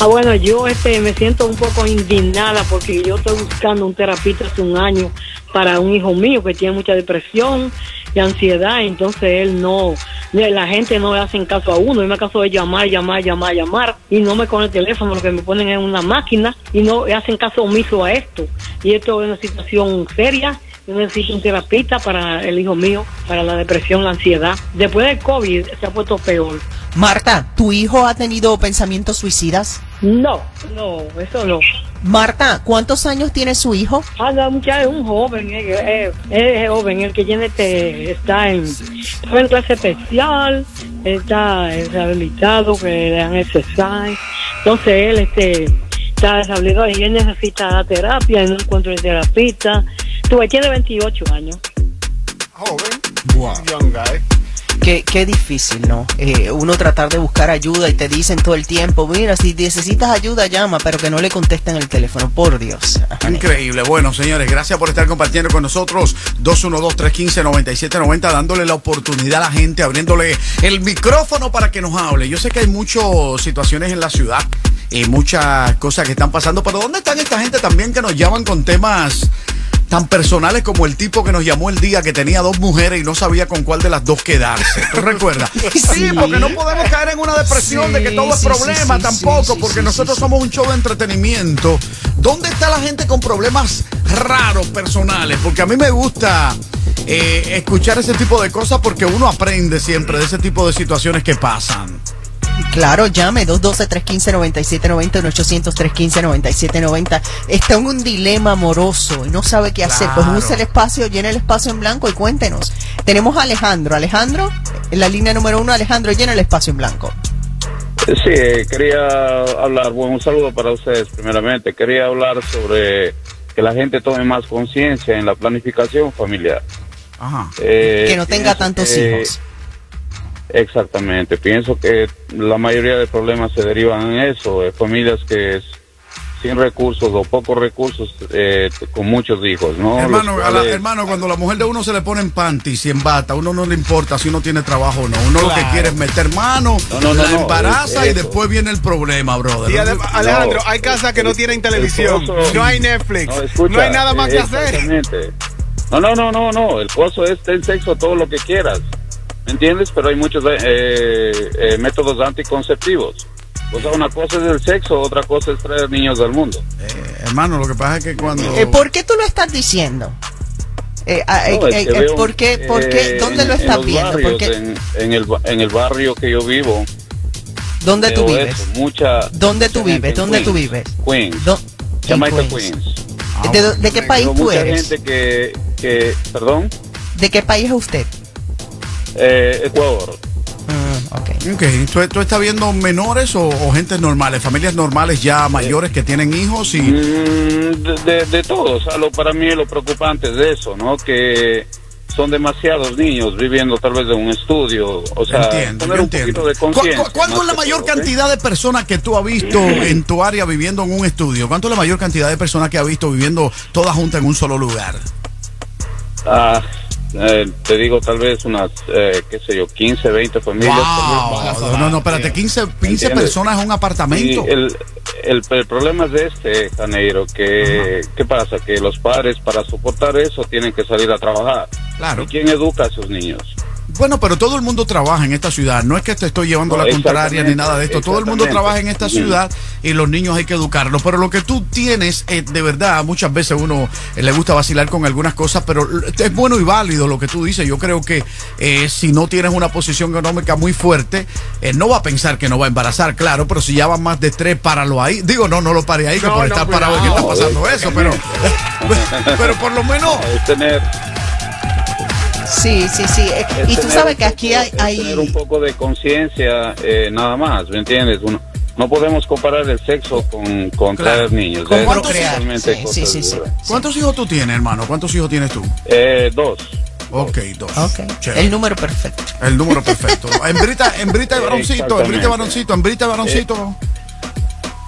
Ah, bueno, yo este, me siento un poco indignada porque yo estoy buscando un terapista hace un año para un hijo mío que tiene mucha depresión y ansiedad, entonces él no, la gente no le hacen caso a uno, yo me caso de llamar, llamar, llamar, llamar y no me con el teléfono, lo que me ponen en una máquina y no hacen caso omiso a esto. Y esto es una situación seria yo necesito un terapista para el hijo mío, para la depresión, la ansiedad. Después del COVID se ha puesto peor. Marta, ¿tu hijo ha tenido pensamientos suicidas? No, no, eso no. Marta, ¿cuántos años tiene su hijo? Ah, no, muchacho, es un joven, es, joven, el que tiene este, está en, está en clase especial, está rehabilitado, que le dan exercise. Entonces él este, está rehabilitado y él necesita terapia y no encuentra el terapista. Tiene 28 años. Joven. Qué, qué difícil, ¿no? Eh, uno tratar de buscar ayuda y te dicen todo el tiempo, mira, si necesitas ayuda, llama, pero que no le contesten el teléfono, por Dios. Increíble. Bueno, señores, gracias por estar compartiendo con nosotros. 212-315-9790, dándole la oportunidad a la gente, abriéndole el micrófono para que nos hable. Yo sé que hay muchas situaciones en la ciudad y muchas cosas que están pasando, pero ¿dónde están esta gente también que nos llaman con temas tan personales como el tipo que nos llamó el día que tenía dos mujeres y no sabía con cuál de las dos quedarse? ¿Tú recuerdas? Sí, porque no podemos caer en una depresión de que todo es Sí, sí, problema sí, tampoco, sí, porque sí, nosotros somos un show de entretenimiento. ¿Dónde está la gente con problemas raros personales? Porque a mí me gusta eh, escuchar ese tipo de cosas porque uno aprende siempre de ese tipo de situaciones que pasan. Claro, llame 212-315-9790, 1-800-315-9790. Está en un dilema amoroso y no sabe qué hacer. Pues use el espacio, llene el espacio en blanco y cuéntenos. Tenemos a Alejandro. Alejandro, en la línea número uno, Alejandro, llena el espacio en blanco. Sí, quería hablar, bueno, un saludo para ustedes primeramente. Quería hablar sobre que la gente tome más conciencia en la planificación familiar. Ajá. Eh, que no tenga tantos que- hijos. Exactamente, pienso que la mayoría de problemas se derivan en eso, familias que es- sin recursos o pocos recursos eh, con muchos hijos, ¿no? Hermano, Los a la- cuales- hermano, cuando la mujer de uno se le pone en panties y en bata, a uno no le importa si uno tiene trabajo o no. Uno lo que quiere es meter mano, No, no, no, la no, embaraza y después viene el problema, brother. Y Alejandro, hay casas que no tienen televisión, esposo- no hay Netflix, no, escucha, hay nada más que eh, hacer. No, no, no, no, no. El coso es ten sexo todo lo que quieras. ¿Me entiendes? Pero hay muchos eh, eh, métodos anticonceptivos. O sea, una cosa es el sexo, otra cosa es traer niños al mundo. hermano, lo que pasa es que cuando... Eh, ¿Por qué tú lo estás diciendo? Eh, ah, eh, No, es eh, que eh, veo, ¿Por qué? ¿Por qué? eh, ¿Dónde en- lo estás viendo? barrios, ¿Por qué? En, en el, en el barrio que yo vivo. ¿Dónde tú vives? eso, mucha, ¿Dónde tú vives? ¿Dónde tú vives? Queens. Do- Jamaica en Queens. ¿De, qué país tú mucha eres? gente que, que, perdón, ¿De qué país es usted? Eh, Ecuador. Ok, ¿Tú, tú estás viendo menores o, o gente normales, familias normales ya mayores que tienen hijos y... Mm, de, de, de todo, o sea, lo, para mí lo preocupante es eso, ¿no? Que son demasiados niños viviendo tal vez en un estudio. O sea, Entiendo, tener poquito entiendo. de ¿Cu- conciencia. cu- ¿Cuánto es la mayor todo, ¿ok? cantidad de personas que tú has visto en tu área viviendo en un estudio? ¿Cuánto es la mayor cantidad de personas que has visto viviendo todas juntas en un solo lugar? Ah, eh, te digo, tal vez unas, eh, qué sé yo, 15, 20 familias. Wow. No, no, espérate, 15, 15 ¿Entiendes? personas en un apartamento. Y el, el, el problema es de este, Janeiro, que ¿qué pasa? Que los padres para soportar eso tienen que salir a trabajar. Claro. ¿Y quién educa a esos niños? Bueno, pero todo el mundo trabaja en esta ciudad. No es que te estoy llevando No, la contraria ni nada de esto. Todo el mundo trabaja en esta ciudad y los niños hay que educarlos. Pero lo que tú tienes, eh, de verdad, muchas veces uno eh, le gusta vacilar con algunas cosas, pero es bueno y válido lo que tú dices. Yo creo que eh, si no tienes una posición económica muy fuerte, eh, no va a pensar que no va a embarazar, claro, pero si ya van más de tres, páralo ahí. Digo, no, no lo pare ahí, que No, por no, estar parado que está pasando eso, pero, pero por lo menos... Sí, sí, sí. Eh, es Y tú sabes que aquí hay... hay- tener un poco de conciencia, eh, nada más, ¿me entiendes? Uno, no podemos comparar el sexo con, con Claro. traer niños. Con cuántos- Sí, cosas sí, sí, sí. diferentes. ¿Cuántos hijos tú tienes, hermano? ¿Cuántos hijos tienes tú? Eh, dos. Ok, dos. El número perfecto. El número perfecto. Hembrita, hembrita y varoncito, Exactamente. hembrita y varoncito, hembrita y varoncito.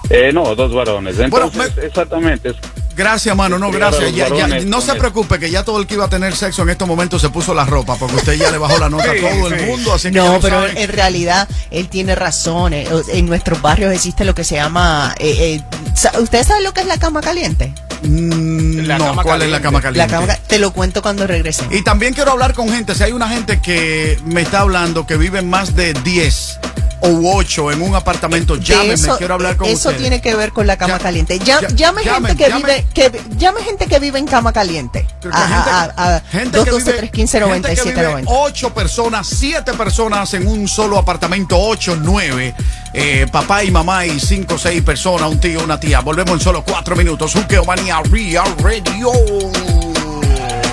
Eh, no, dos varones. Bueno, Entonces, exactamente. Gracias, mano, no, gracias. Ya, ya, no se preocupe que ya todo el que iba a tener sexo en estos momentos se puso la ropa, porque usted ya le bajó la nota a todo el mundo, así que No, pero saben. en realidad él tiene razón. Eh, En nuestros barrios existe lo que se llama... eh, eh, sa- ¿Ustedes saben lo que es la cama caliente? Mm, no, ¿cuál es la cama caliente? La cama, te lo cuento cuando regrese. Y también quiero hablar con gente, si hay una gente que me está hablando que vive más de 10 o 8 en un apartamento, llámeme, eso, quiero hablar con eso ustedes. tiene que ver con la cama caliente. Ya- ya- llame llame, gente que llame. vive que llame gente que vive en cama caliente. A, gente- a, a, que 212 vive- 315 gente que vive 9790. ocho personas, siete personas en un solo apartamento, ocho, nueve, eh, papá y mamá y cinco, seis personas, un tío, una tía. Volvemos en solo cuatro minutos. Juqueo Manía Real Radio.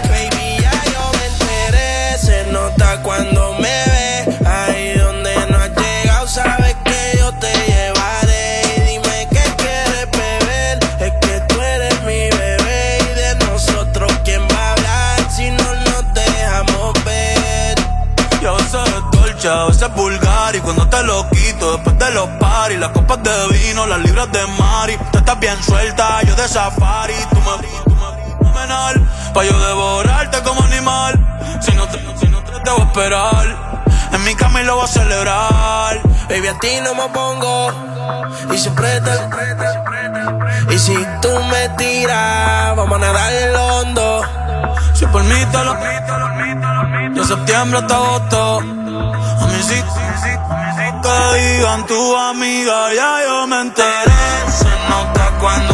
Baby, ya yo me enteré, se nota cuando paris, las copas de vino, las libras de Mari, tú estás bien suelta, yo de safari, tú me, tú me pa' yo devorarte como animal, si no te, si no te debo esperar, en mi cama lo voy a celebrar, Baby, a ti no me pongo. Y siempre te. Y si tú me tiras, vamos a nadar el hondo. si por mí te lo, de septiembre hasta agosto, a mí sí, digan tu amiga, ya yo me enteré, se nota cuando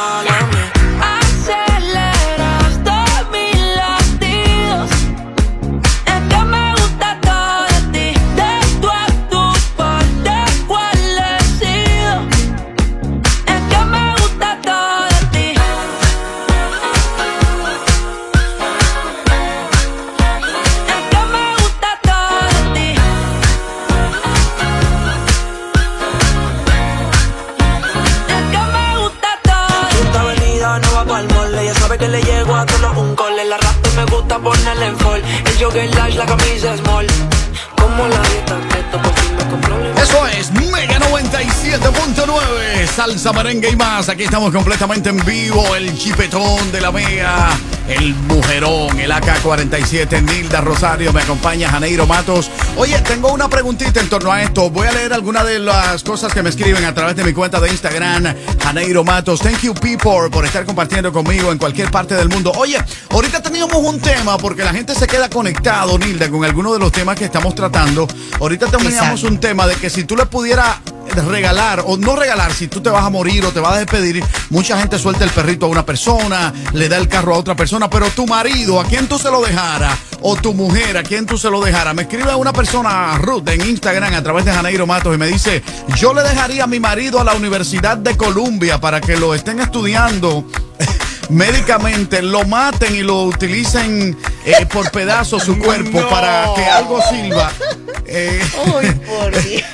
salsa, merengue y más. Aquí estamos completamente en vivo. El chipetón de la Mega, el mujerón, el AK-47, Nilda Rosario. Me acompaña Janeiro Matos. Oye, tengo una preguntita en torno a esto. Voy a leer algunas de las cosas que me escriben a través de mi cuenta de Instagram, Janeiro Matos. Thank you, people, por estar compartiendo conmigo en cualquier parte del mundo. Oye, ahorita teníamos un tema porque la gente se queda conectado, Nilda, con algunos de los temas que estamos tratando. Ahorita teníamos un tema de que si tú le pudieras regalar o no regalar, si tú te vas a morir o te vas a despedir, mucha gente suelta el perrito a una persona, le da el carro a otra persona, pero tu marido, ¿a quién tú se lo dejara? O tu mujer, ¿a quién tú se lo dejara? Me escribe una persona, Ruth, en Instagram a través de Janeiro Matos y me dice, yo le dejaría a mi marido a la Universidad de Columbia para que lo estén estudiando médicamente, lo maten y lo utilicen eh, por pedazos su cuerpo para que algo sirva. Eh,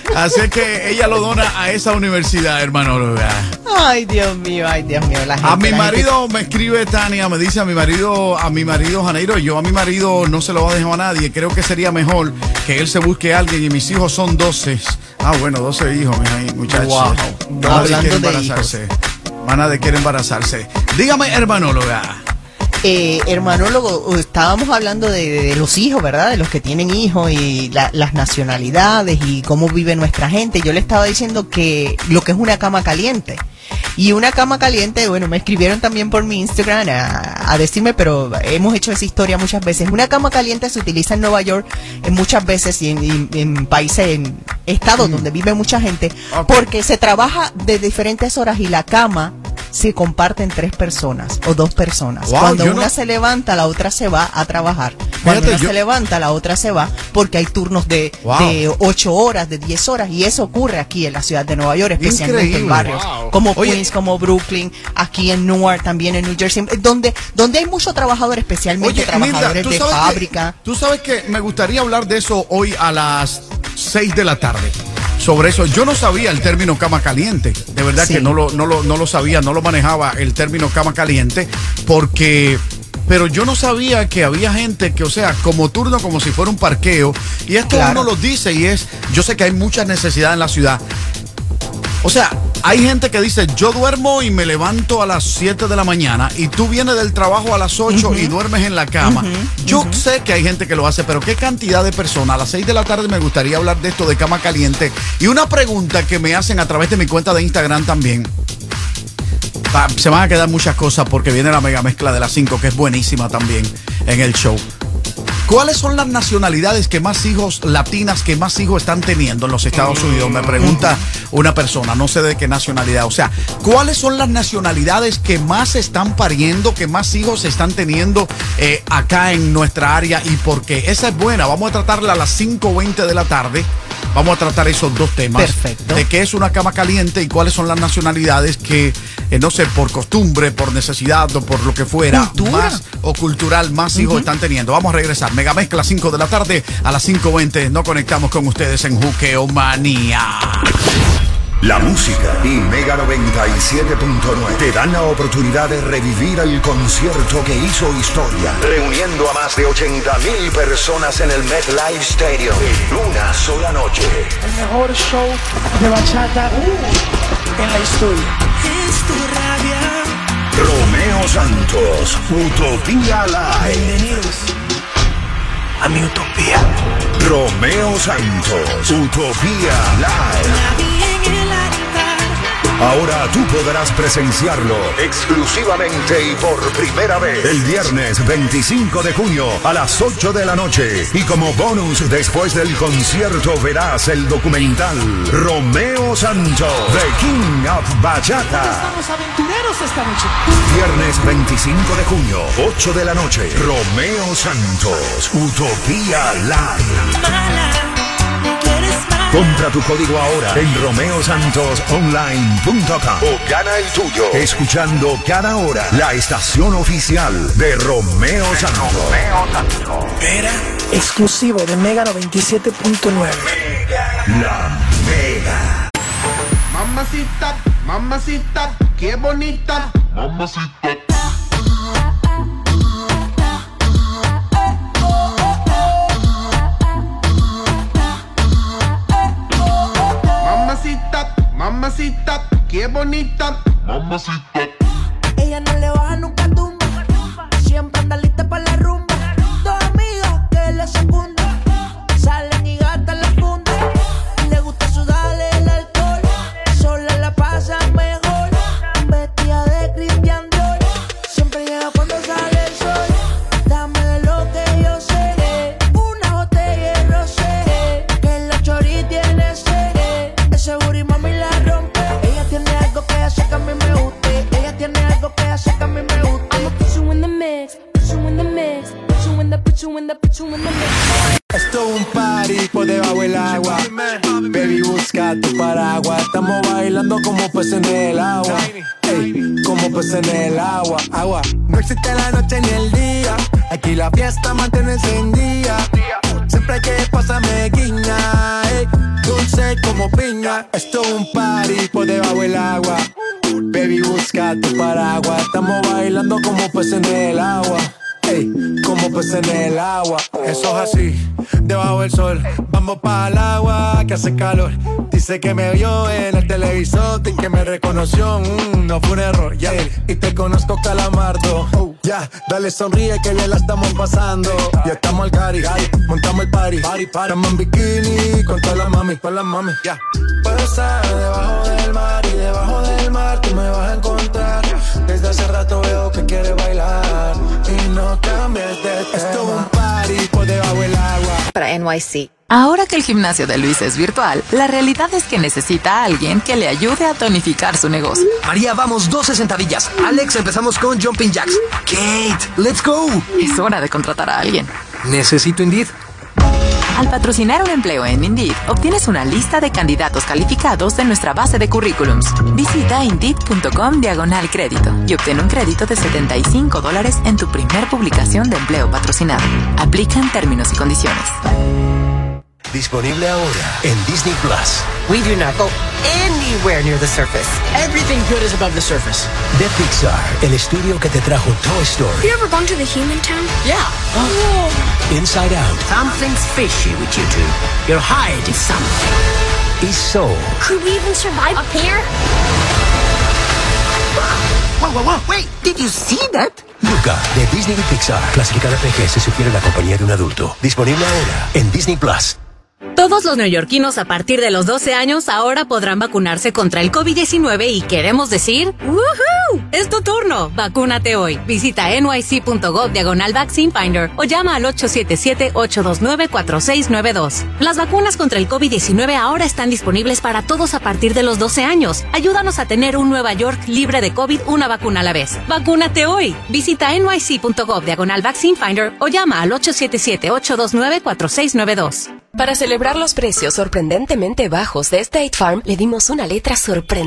así es que ella lo dona a esa universidad, hermano. Ay, Dios mío, ay, Dios mío. La gente, A mi la marido me escribe Tania, me dice a mi marido, a mi marido Janeiro, yo a mi marido no se lo voy a dejar a nadie. Creo que sería mejor que él se busque a alguien y mis hijos son 12. Ah, bueno, 12 hijos, muchachos. Wow. Nadie Hablando quiere de embarazarse. Van a de quiere embarazarse. Dígame, hermanóloga. Eh, hermanólogo, estábamos hablando de, de los hijos, ¿verdad? De los que tienen hijos y la- las nacionalidades y cómo vive nuestra gente. Yo le estaba diciendo que lo que es una cama caliente. Y una cama caliente, bueno, me escribieron también por mi Instagram a, a decirme, pero hemos hecho esa historia muchas veces. Una cama caliente se utiliza en Nueva York en muchas veces y en, en- en países, en estados donde vive mucha gente, porque se trabaja de diferentes horas y la cama se comparte en tres personas o dos personas. Wow, Cuando una no- se levanta, la otra se va a trabajar. Cuando Fíjate, una yo- se levanta, la otra se va porque hay turnos de, Wow. de 8 horas, de 10 horas y eso ocurre aquí en la ciudad de Nueva York, especialmente en barrios Wow. como Oye. Queens, como Brooklyn, aquí en Newark, también en New Jersey, donde, donde hay muchos trabajadores, especialmente Nilda, trabajadores ¿tú de que- fábrica. Tú sabes que me gustaría hablar de eso hoy a las 6 de la tarde. Sobre eso, yo no sabía el término cama caliente. De verdad Sí. que no lo, no, lo, no lo sabía, no lo manejaba el término cama caliente, porque. Pero yo no sabía que había gente que, o sea, como turno, como si fuera un parqueo. Y esto Claro. uno lo dice y es. Yo sé que hay mucha necesidad en la ciudad. O sea, hay gente que dice, yo duermo y me levanto a las 7 de la mañana y tú vienes del trabajo a las 8 y duermes en la cama. yo sé que hay gente que lo hace, pero ¿qué cantidad de personas? A las 6 de la tarde me gustaría hablar de esto de cama caliente. Y una pregunta que me hacen a través de mi cuenta de Instagram también. Va, Se van a quedar muchas cosas porque viene la mega mezcla de las 5, que es buenísima también en el show. ¿Cuáles son las nacionalidades que más hijos latinas, que más hijos están teniendo en los Estados Unidos? Me pregunta una persona, no sé de qué nacionalidad. O sea, ¿cuáles son las nacionalidades que más están pariendo, que más hijos están teniendo eh, acá en nuestra área y por qué? Esa es buena. Vamos a tratarla a las 5.20 de la tarde. Vamos a tratar esos dos temas. Perfecto. De qué es una cama caliente y cuáles son las nacionalidades que, eh, no sé, por costumbre, por necesidad o por lo que fuera, Cultura. más o cultural, más hijos están teniendo. Vamos a regresar. Mega Mezcla 5 de la tarde a las 5.20. No conectamos con ustedes en Juqueo Manía. La música y Mega 97.9 te dan la oportunidad de revivir el concierto que hizo historia, reuniendo a más de 80 mil personas en el MetLife Stadium en una sola noche. El mejor show de bachata uh, en la historia. Es tu rabia. Romeo Santos, Utopía Live. Bienvenidos mi utopía. Romeo Santos, Utopía Live. Ahora tú podrás presenciarlo exclusivamente y por primera vez el viernes 25 de junio a las 8 de la noche. Y como bonus después del concierto verás el documental Romeo Santos, The King of Bachata. Estamos aventureros esta noche. Viernes 25 de junio, 8 de la noche. Romeo Santos, Utopía Live. Compra tu código ahora en romeosantosonline.com o gana el tuyo escuchando cada hora la estación oficial de Romeo Santos. Era exclusivo de Mega 97.9. La Mega. Mamacita, mamacita, qué bonita. Mamacita. mamacita, qué bonita, mamacita. Ella no existe la noche ni el día. Aquí la fiesta mantiene encendida. Siempre que pasarme guiña. ey, dulce como piña. Esto es un party por debajo del agua. Baby, busca tu paraguas. Estamos bailando como peces en el agua. Peces en el agua. Eso es así, debajo del sol. Vamos para el agua que hace calor. Dice que me vio en el televisor y que me reconoció. Mm, no fue un error, ya. Y te conozco, calamardo. Ya, dale sonríe que bien la estamos pasando. Ya estamos al cari, montamos el party. party, party. Estamos en bikini con todas las mami, con las mami, ya. Puedo estar debajo del mar y debajo del mar tú me vas a encontrar. Desde hace rato veo que quieres bailar y no cambies de tema. Esto es un party por debajo del agua. Para NYC. Ahora que el gimnasio de Luis es virtual, la realidad es que necesita a alguien que le ayude a tonificar su negocio. María, vamos, 12 sentadillas. Alex, empezamos con jumping jacks. Kate, let's go. Es hora de contratar a alguien. Necesito Indeed. Al patrocinar un empleo en Indeed, obtienes una lista de candidatos calificados de nuestra base de currículums. Visita Indeed.com diagonal crédito y obtén un crédito de 75 dólares en tu primer publicación de empleo patrocinado. Aplican términos y condiciones. Disponible ahora en Disney Plus. We do not go anywhere near the surface. Everything good is above the surface. De Pixar, el estudio que te trajo Toy Story, Have you ever gone to the human town? Yeah. Oh. Inside Out Something's fishy with you two. You're hiding something. y Soul. Could we even survive up here? Whoa, whoa, whoa. Wait, did you see that? Luca, de Disney y Pixar. Clasificada PG se sugiere la compañía de un adulto. Disponible ahora en Disney Plus. Todos los neoyorquinos a partir de los 12 años ahora podrán vacunarse contra el COVID-19 y queremos decir ¡Woohoo! Es tu turno. Vacúnate hoy. Visita nyc.gov diagonal vaccine finder o llama al 877-829-4692. Las vacunas contra el COVID-19 ahora están disponibles para todos a partir de los 12 años. Ayúdanos a tener un Nueva York libre de COVID una vacuna a la vez. Vacúnate hoy. Visita nyc.gov diagonal vaccine finder o llama al 877-829-4692. Para celebrar los precios sorprendentemente bajos de State Farm, le dimos una letra sorprendente